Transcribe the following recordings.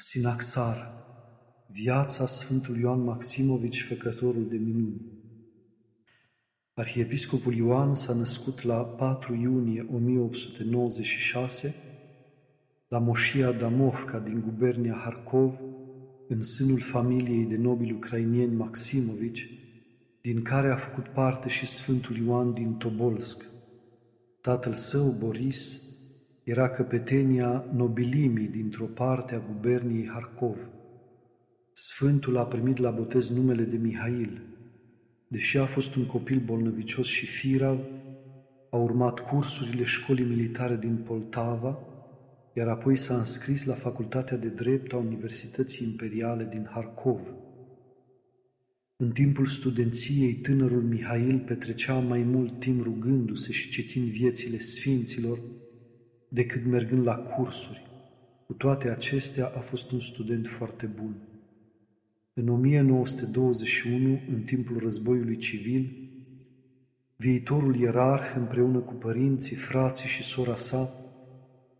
Sinaxar, viața Sfântului Ioan Maximovici, făcătorul de minuni. Arhiepiscopul Ioan s-a născut la 4 iunie 1896 la Moșia Damovka din gubernia Harkov, în sânul familiei de nobili ucrainieni Maximovici, din care a făcut parte și Sfântul Ioan din Tobolsk. Tatăl său, Boris, era căpetenia nobilimii dintr-o parte a guberniei Harkov. Sfântul a primit la botez numele de Mihail. Deși a fost un copil bolnăvicios și firav, a urmat cursurile școlii militare din Poltava, iar apoi s-a înscris la Facultatea de Drept a Universității Imperiale din Harkov. În timpul studenției, tânărul Mihail petrecea mai mult timp rugându-se și citind viețile sfinților, decât mergând la cursuri. Cu toate acestea, a fost un student foarte bun. În 1921, în timpul războiului civil, viitorul ierarh, împreună cu părinții, frații și sora sa,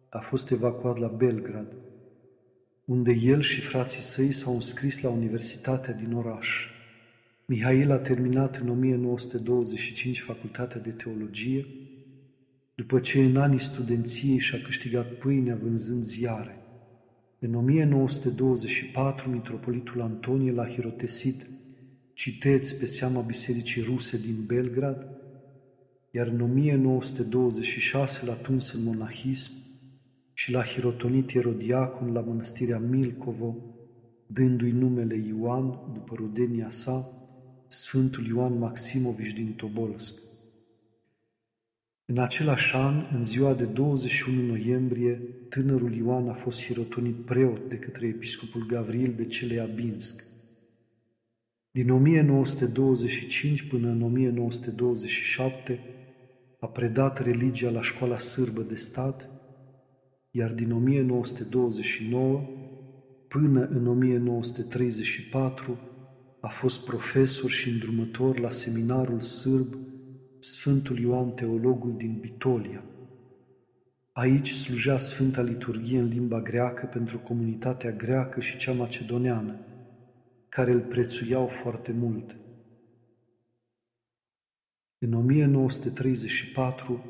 a fost evacuat la Belgrad, unde el și frații săi s-au înscris la Universitatea din oraș. Mihail a terminat în 1925 facultatea de teologie după ce în anii studenției și-a câștigat pâinea vânzând ziare. În 1924, mitropolitul Antonie l-a hirotesit, citeți pe seama Bisericii Ruse din Belgrad, iar în 1926 l-a tuns în monahism și l-a hirotonit erodiacon la mănăstirea Milcovo, dându-i numele Ioan, după rudenia sa, Sfântul Ioan Maximovici din Tobolsk. În același an, în ziua de 21 noiembrie, tânărul Ioan a fost hirotonit preot de către episcopul Gavril de Celeabinsk. Din 1925 până în 1927 a predat religia la școala sârbă de stat, iar din 1929 până în 1934 a fost profesor și îndrumător la seminarul sârb Sfântul Ioan Teologul din Bitolia. Aici slujea Sfânta Liturghie în limba greacă pentru comunitatea greacă și cea macedoneană, care îl prețuiau foarte mult. În 1934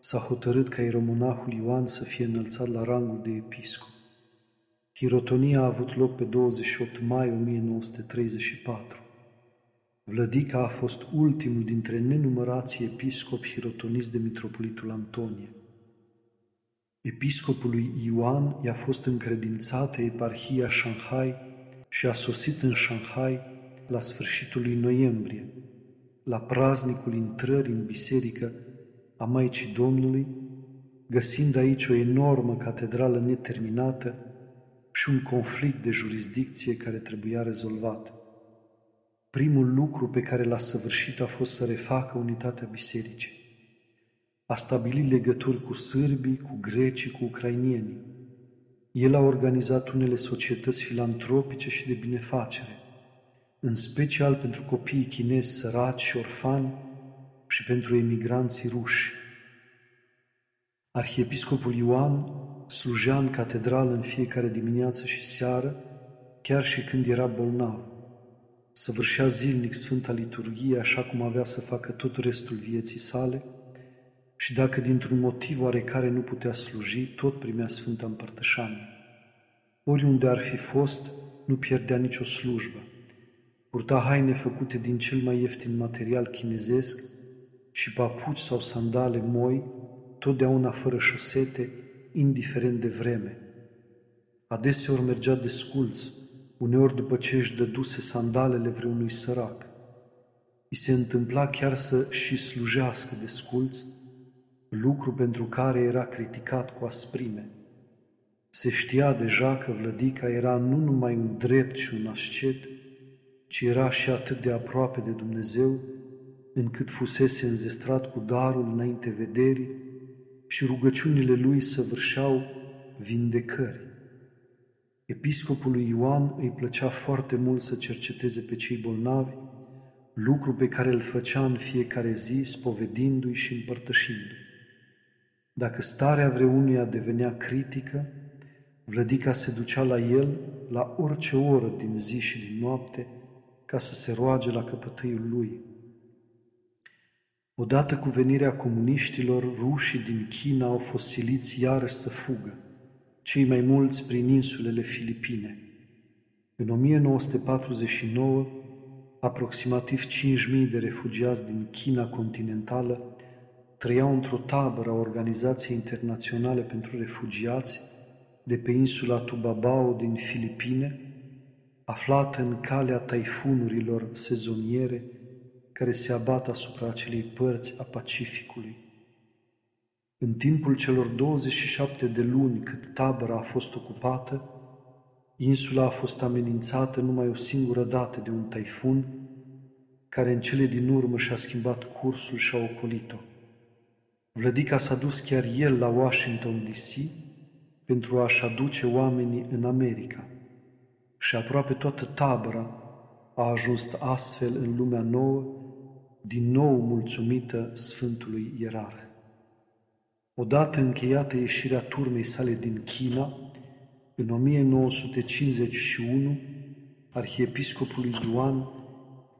s-a hotărât ca ieromonahul Ioan să fie înălțat la rangul de episcop. Hirotonia a avut loc pe 28 mai 1934. Vlădica a fost ultimul dintre nenumărații episcopi hirotoniți de mitropolitul Antonie. Episcopului Ioan i-a fost încredințată eparhia Shanghai și a sosit în Shanghai la sfârșitul lui noiembrie, la praznicul intrării în biserică a Maicii Domnului, găsind aici o enormă catedrală neterminată și un conflict de jurisdicție care trebuia rezolvat. Primul lucru pe care l-a săvârșit a fost să refacă unitatea bisericii. A stabilit legături cu sârbii, cu grecii, cu ucrainienii. El a organizat unele societăți filantropice și de binefacere, în special pentru copiii chinezi săraci și orfani și pentru emigranții ruși. Arhiepiscopul Ioan slujea în catedrală în fiecare dimineață și seară, chiar și când era bolnav săvârșea zilnic Sfânta Liturghie așa cum avea să facă tot restul vieții sale și dacă dintr-un motiv oarecare nu putea sluji, tot primea Sfânta Împărtășanie. Oriunde ar fi fost, nu pierdea nicio slujbă. Purta haine făcute din cel mai ieftin material chinezesc și papuci sau sandale moi, totdeauna fără șosete, indiferent de vreme. Adeseori mergea desculț, uneori după ce își dăduse sandalele vreunui sărac. I se întâmpla chiar să și slujească de sculți, lucru pentru care era criticat cu asprime. Se știa deja că vlădica era nu numai un drept și un ascet, ci era și atât de aproape de Dumnezeu, încât fusese înzestrat cu darul înainte vederii și rugăciunile lui săvârșeau vindecări. Episcopului Ioan îi plăcea foarte mult să cerceteze pe cei bolnavi, lucru pe care îl făcea în fiecare zi, spovedindu-i și împărtășindu-i. Dacă starea vreunuia devenea critică, Vlădica se ducea la el la orice oră din zi și din noapte ca să se roage la căpătâiul lui. Odată cu venirea comuniștilor, rușii din China au fost siliți iarăși să fugă, cei mai mulți prin insulele Filipine. În 1949, aproximativ 5.000 de refugiați din China continentală trăiau într-o tabără a Organizației Internaționale pentru Refugiați de pe insula Tubabao din Filipine, aflată în calea taifunurilor sezoniere care se abat asupra acelei părți a Pacificului. În timpul celor 27 de luni cât tabăra a fost ocupată, insula a fost amenințată numai o singură dată de un taifun, care în cele din urmă și-a schimbat cursul și a ocolit-o. Vlădica s-a dus chiar el la Washington DC pentru a-și aduce oamenii în America și aproape toată tabăra a ajuns astfel în lumea nouă, din nou mulțumită Sfântului Ierarh. Odată încheiată ieșirea turmei sale din China, în 1951, arhiepiscopului Ioan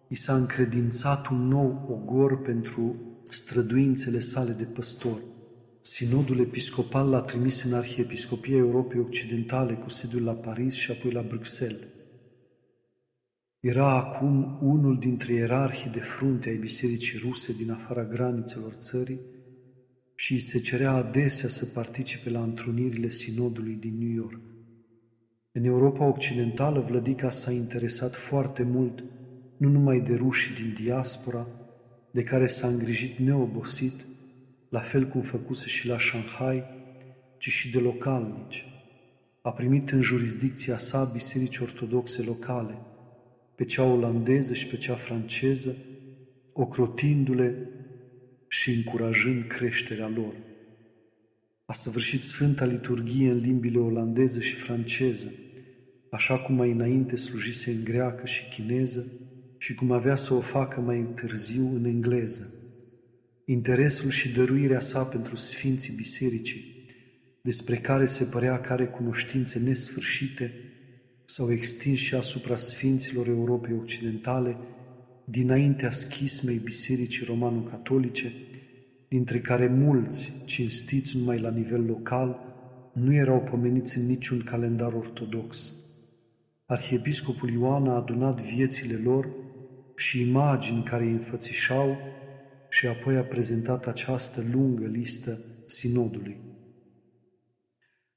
i s-a încredințat un nou ogor pentru străduințele sale de păstor. Sinodul episcopal l-a trimis în Arhiepiscopia Europei Occidentale cu sediul la Paris și apoi la Bruxelles. Era acum unul dintre ierarhii de frunte ai bisericii ruse din afara granițelor țării și îi se cerea adesea să participe la întrunirile sinodului din New York. În Europa Occidentală, Vlădica s-a interesat foarte mult nu numai de rușii din diaspora, de care s-a îngrijit neobosit, la fel cum făcuse și la Shanghai, ci și de localnici. A primit în jurisdicția sa biserici ortodoxe locale, pe cea olandeză și pe cea franceză, ocrotindu-le și încurajând creșterea lor. A săvârșit Sfânta Liturghie în limbile olandeză și franceză, așa cum mai înainte slujise în greacă și chineză și cum avea să o facă mai târziu în engleză. Interesul și dăruirea sa pentru Sfinții Bisericii, despre care se părea că are cunoștințe nesfârșite, s-au extins și asupra Sfinților Europei Occidentale, dinaintea schismei Bisericii Romano-Catolice, dintre care mulți, cinstiți numai la nivel local, nu erau pomeniți în niciun calendar ortodox. Arhiepiscopul Ioan a adunat viețile lor și imagini care îi înfățișau și apoi a prezentat această lungă listă sinodului.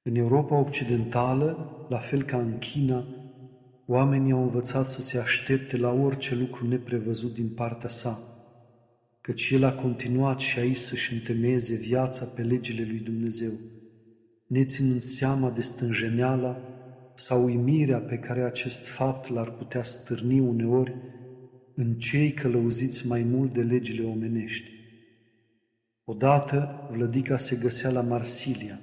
În Europa Occidentală, la fel ca în China, oamenii au învățat să se aștepte la orice lucru neprevăzut din partea sa, căci el a continuat și aici să-și întemeieze viața pe legile lui Dumnezeu, neținând seama de stânjeneala sau uimirea pe care acest fapt l-ar putea stârni uneori în cei călăuziți mai mult de legile omenești. Odată, Vlădica se găsea la Marsilia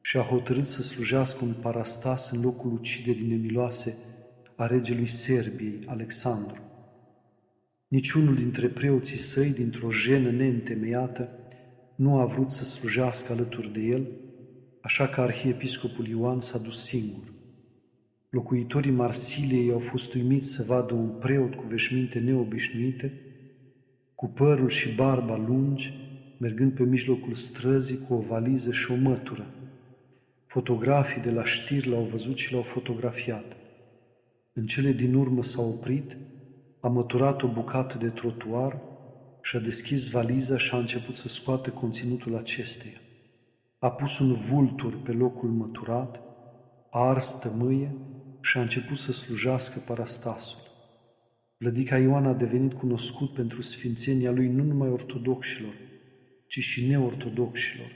și a hotărât să slujească un parastas în locul uciderii nemiloase a regelui Serbiei, Alexandru. Niciunul dintre preoții săi, dintr-o jenă neîntemeiată, nu a vrut să slujească alături de el, așa că arhiepiscopul Ioan s-a dus singur. Locuitorii Marsiliei au fost uimiți să vadă un preot cu veșminte neobișnuite, cu părul și barba lungi, mergând pe mijlocul străzii cu o valiză și o mătură. Fotografii de la știri l-au văzut și l-au fotografiat. În cele din urmă s-a oprit, a măturat o bucată de trotuar și a deschis valiza și a început să scoată conținutul acesteia. A pus un vultur pe locul măturat, a ars tămâie și a început să slujească parastasul. Vlădica Ioan a devenit cunoscut pentru sfințenia lui nu numai ortodoxilor, ci și neortodoxilor.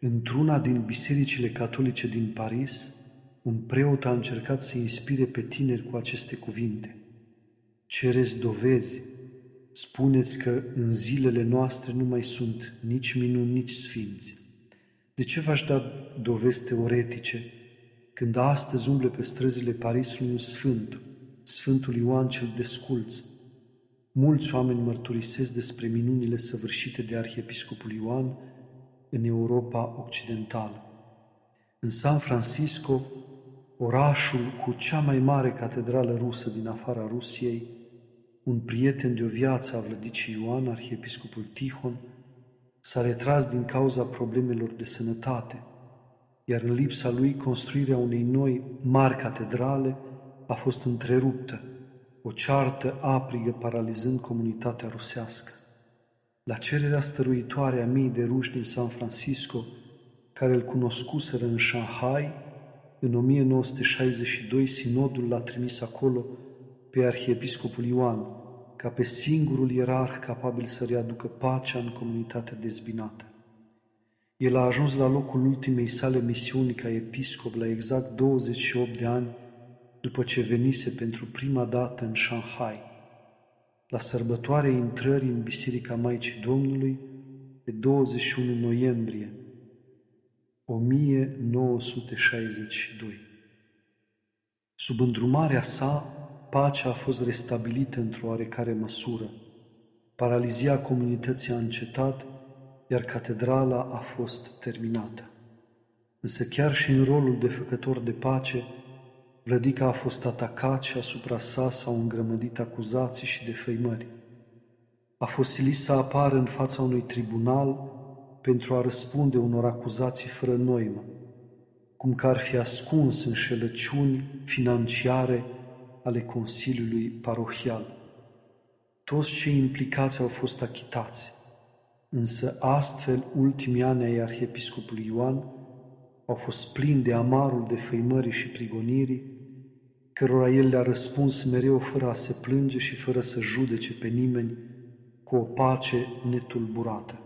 Într-una din bisericile catolice din Paris, un preot a încercat să inspire pe tineri cu aceste cuvinte. Cereți dovezi, spuneți că în zilele noastre nu mai sunt nici minuni, nici sfinți. De ce v-aș da dovezi teoretice când astăzi umble pe străzile Parisului un sfânt, Sfântul Ioan cel Desculț. Mulți oameni mărturisesc despre minunile săvârșite de Arhiepiscopul Ioan în Europa Occidentală. În San Francisco, orașul cu cea mai mare catedrală rusă din afara Rusiei, un prieten de o viață a vlădicii Ioan, arhiepiscopul Tihon, s-a retras din cauza problemelor de sănătate, iar în lipsa lui construirea unei noi mari catedrale a fost întreruptă, o ceartă aprigă paralizând comunitatea rusească. La cererea stăruitoare a mii de ruși din San Francisco, care îl cunoscuseră în Shanghai, în 1962 sinodul l-a trimis acolo pe arhiepiscopul Ioan, ca pe singurul ierarh capabil să readucă pacea în comunitatea dezbinată. El a ajuns la locul ultimei sale misiuni ca episcop la exact 28 de ani după ce venise pentru prima dată în Shanghai, la sărbătoarea intrării în Biserica Maicii Domnului pe 21 noiembrie 1962. Sub îndrumarea sa, pacea a fost restabilită într-o oarecare măsură. Paralizia comunității a încetat, iar catedrala a fost terminată. Însă chiar și în rolul de făcător de pace, Vlădica a fost atacat și asupra sa s-au îngrămădit acuzații și defăimări. A fost silit să apară în fața unui tribunal pentru a răspunde unor acuzații fără noimă, cum că ar fi ascuns înșelăciuni financiare ale Consiliului Parohial. Toți cei implicați au fost achitați, însă astfel ultimii ani ai arhiepiscopului Ioan au fost plini de amarul de făimării și prigonirii, cărora el le-a răspuns mereu fără a se plânge și fără să judece pe nimeni, cu o pace netulburată.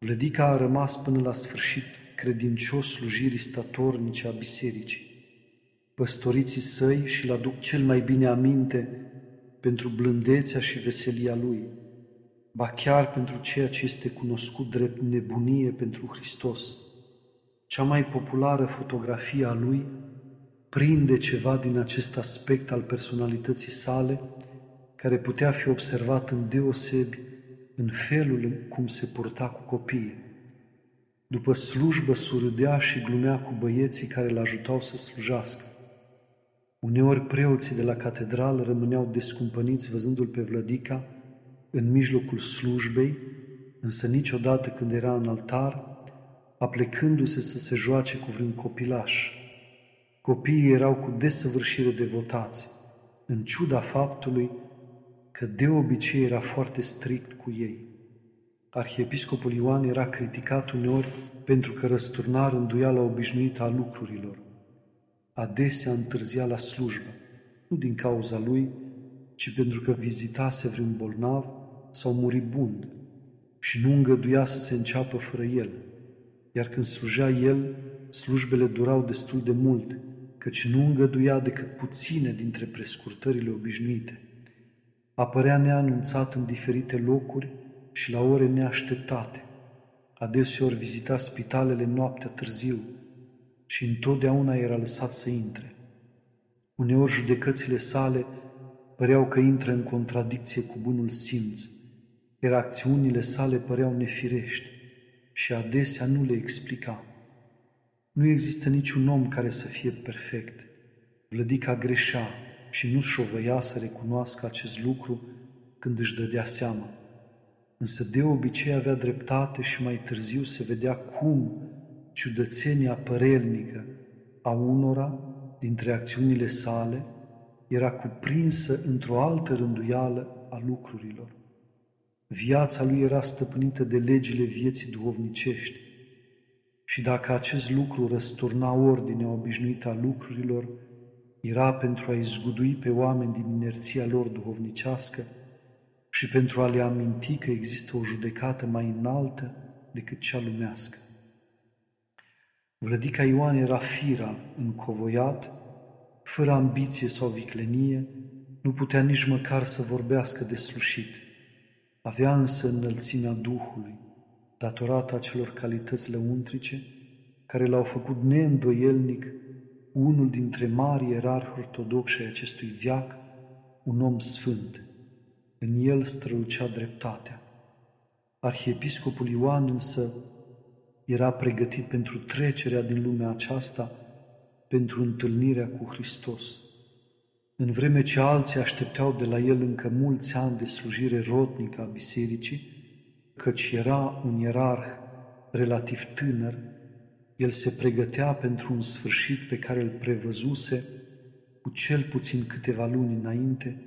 Vlădica a rămas până la sfârșit credincios slujirii statornice a bisericii. Păstoriții săi și-l aduc cel mai bine aminte pentru blândețea și veselia lui, ba chiar pentru ceea ce este cunoscut drept nebunie pentru Hristos. Cea mai populară fotografie a lui prinde ceva din acest aspect al personalității sale, care putea fi observat în deosebi în felul în cum se purta cu copiii. După slujbă surâdea și glumea cu băieții care îl ajutau să slujească. Uneori preoții de la catedrală rămâneau descumpăniți văzându-l pe Vlădica în mijlocul slujbei, însă niciodată când era în altar, aplecându-se să se joace cu vreun copilaș. Copiii erau cu desăvârșire devotați, în ciuda faptului că de obicei era foarte strict cu ei. Arhiepiscopul Ioan era criticat uneori pentru că răsturna rânduiala obișnuită a lucrurilor. Adesea întârzia la slujbă, nu din cauza lui, ci pentru că vizitase vreun bolnav sau muribund și nu îngăduia să se înceapă fără el. Iar când slujea el, slujbele durau destul de mult, căci nu îngăduia decât puține dintre prescurtările obișnuite. Apărea neanunțat în diferite locuri și la ore neașteptate. Adeseori vizita spitalele noaptea târziu și întotdeauna era lăsat să intre. Uneori judecățile sale păreau că intră în contradicție cu bunul simț, iar acțiunile sale păreau nefirești și adesea nu le explica. Nu există niciun om care să fie perfect. Vlădica greșea și nu șovăia să recunoască acest lucru când își dădea seama. Însă de obicei avea dreptate și mai târziu se vedea cum ciudățenia părelnică a unora dintre acțiunile sale era cuprinsă într-o altă rânduială a lucrurilor. Viața lui era stăpânită de legile vieții duhovnicești și dacă acest lucru răsturna ordinea obișnuită a lucrurilor, era pentru a-i zgudui pe oameni din inerția lor duhovnicească și pentru a le aminti că există o judecată mai înaltă decât cea lumească. Vlădica Ioan era fira, încovoiat, fără ambiție sau viclenie, nu putea nici măcar să vorbească de slușit. Avea însă înălțimea Duhului, datorată acelor calități lăuntrice care l-au făcut neîndoielnic unul dintre mari erarhi ortodoxi ai acestui viac, un om sfânt. În el strălucea dreptatea. Arhiepiscopul Ioan însă era pregătit pentru trecerea din lumea aceasta, pentru întâlnirea cu Hristos. În vreme ce alții așteptau de la el încă mulți ani de slujire rotnică a bisericii, căci era un ierarh relativ tânăr, el se pregătea pentru un sfârșit pe care îl prevăzuse cu cel puțin câteva luni înainte,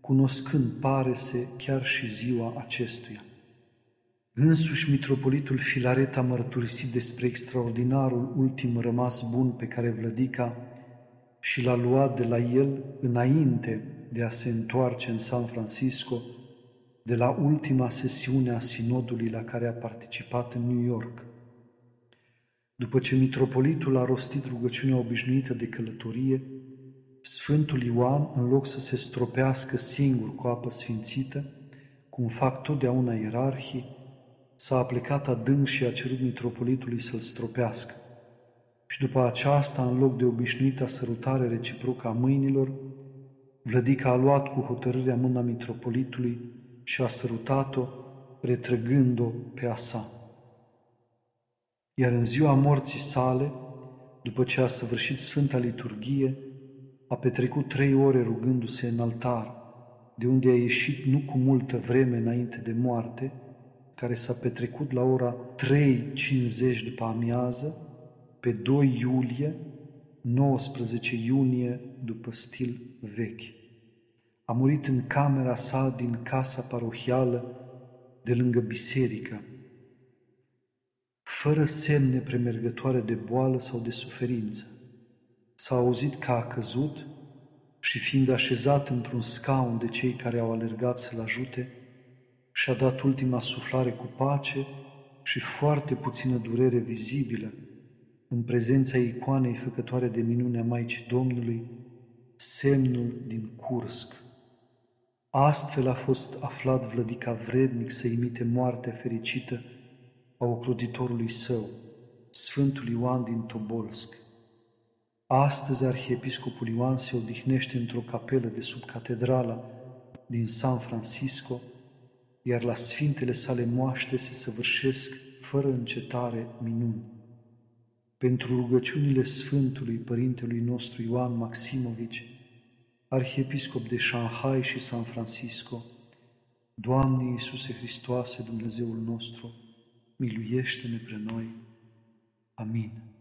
cunoscând, pare se, chiar și ziua acestuia. Însuși mitropolitul Filaret a mărturisit despre extraordinarul ultim rămas bun pe care Vlădica și l-a luat de la el înainte de a se întoarce în San Francisco, de la ultima sesiune a sinodului la care a participat în New York. După ce mitropolitul a rostit rugăciunea obișnuită de călătorie, Sfântul Ioan, în loc să se stropească singur cu apă sfințită, cum fac totdeauna ierarhii, s-a aplecat adânc și a cerut mitropolitului să-l stropească. Și după aceasta, în loc de obișnuita sărutare reciprocă a mâinilor, Vlădica a luat cu hotărârea mâna mitropolitului și a sărutat-o, retrăgând-o pe a sa. Iar în ziua morții sale, după ce a săvârșit Sfânta Liturghie, a petrecut trei ore rugându-se în altar, de unde a ieșit nu cu multă vreme înainte de moarte, care s-a petrecut la ora 3.50 după amiază, pe 2 iulie, 19 iunie după stil vechi. A murit în camera sa din casa parohială de lângă biserică, fără semne premergătoare de boală sau de suferință. S-a auzit că a căzut și fiind așezat într-un scaun de cei care au alergat să-l ajute, și-a dat ultima suflare cu pace și foarte puțină durere vizibilă în prezența icoanei făcătoare de minune a Maicii Domnului, semnul din Cursc. Astfel a fost aflat Vlădica vrednic să imite moartea fericită a ocroditorului său, Sfântul Ioan din Tobolsk. Astăzi arhiepiscopul Ioan se odihnește într-o capelă de sub catedrala din San Francisco, iar la sfintele sale moaște se săvârșesc fără încetare minuni. Pentru rugăciunile Sfântului Părintelui nostru Ioan Maximovici, Arhiepiscop de Shanghai și San Francisco, Doamne Iisuse Hristoase, Dumnezeul nostru, miluiește-ne pre noi. Amin.